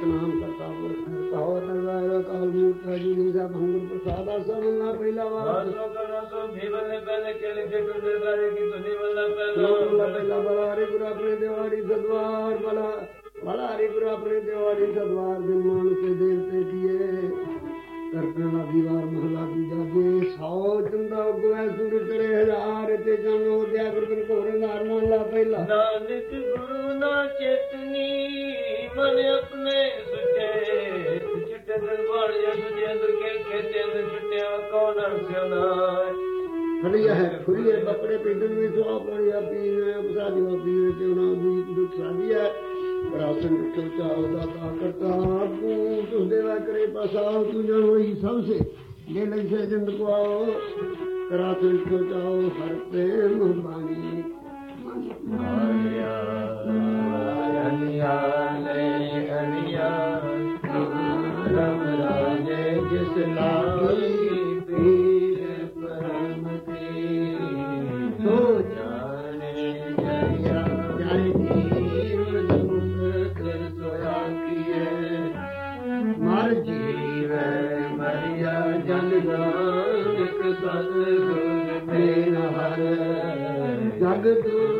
ਸਤਨਾਮ ਕਰਤਾ ਕਰਤਾ ਹੋ ਨਰਵਾਇ ਕਾਲ ਮੂਰਤ ਜੀ ਜੀ ਦਾ ਭੰਗੁਰ ਪ੍ਰਸਾਦਾ ਸਭਨਾ ਪਹਿਲਾ ਵਾਰ। ਪਹਿਲਾ ਬਲਾ ਹਰੀ ਗੁਰੂ ਆਪਣੇ ਦਿਵਾੜੀ ਸਦਵਾਰ ਬਲਾ। ਬਲਾ ਹਰੀ ਗੁਰੂ ਆਪਣੇ ਦਿਵਾੜੀ ਸਦਵਾਰ ਦੇ ਮਾਨ ਕੇ ਦੇਵਤੇ ਦੀਏ ਕਰਪਣਾ ਦੀਵਾਰ ਮਹਲਾ ਦੂਜਾ ਜੇ ਸੌ ਚੰਦਾ ਉਗਵੈ ਸੁਰ ਕਰੇ ਹਜ਼ਾਰ ਤੇ ਜਨ ਹੋ ਦਿਆ ਗੁਰੂ ਗੁਰੂ ਕੋਰੇ ਨਾਰ ਮਹਲਾ ਪਹਿਲਾ। ਨਾਨਕ ਗੁਰੂ ਨਾ ਚੇਤਨੀ ਮਨ ਖੇਤੇ ਅੰਦਰ ਚਿੱਟਿਆ ਕੌਣ ਅਰਸਿਆਨਾ ਹੈ ਫੁਰੀਏ ਬੱਕੜੇ ਪਿੰਡਨ ਵੀ ਸੁਆ ਪੜਿਆ ਪੀਨੇ ਬਸਾਦੀ ਵਾ ਪੀਨੇ ਤੇ ਉਹਨਾਂ ਦੀ ਦੁੱਖ ਸਾਦੀ ਹੈ ਰਾਸਨ ਚੋ ਚਾਉ ਦਾ ਕਰਤਾ ਤੂੰ ਤੁਸ ਦੇਵਾ ਕਰੇ ਪਸਾਉ ਤੂੰ ਜਨ ਹੋਈ ਸਭ ਸੇ। ਜੇ ਲਈ ਸੇ ਜਿੰਦ ਕੋ ਆਓ ਰਾਸਨ ਚੋ ਚਾਉ ਹਰ ਪ੍ਰੇਮ ਬਾਣੀ जगदा जग तूं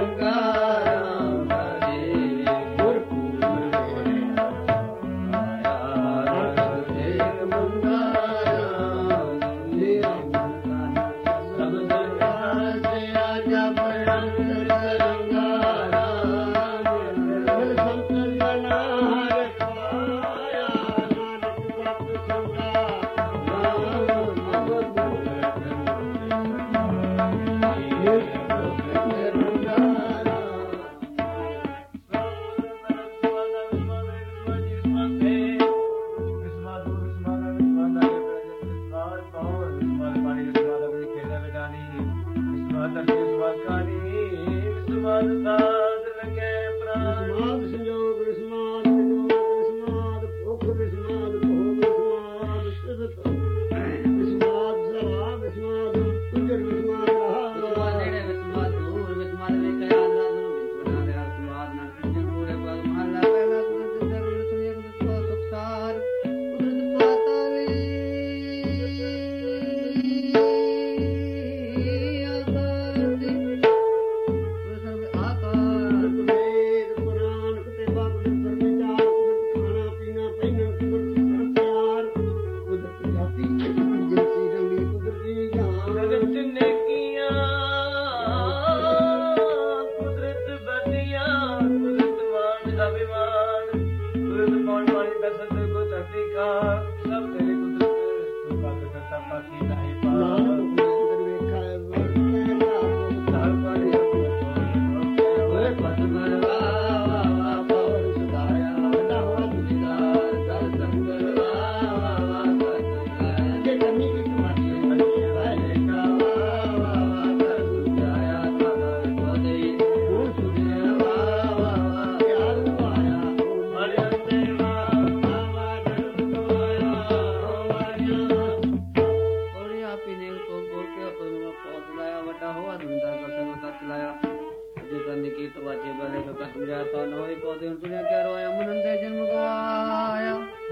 Ateşsiz vakani Müslümanlar तव्हे बाल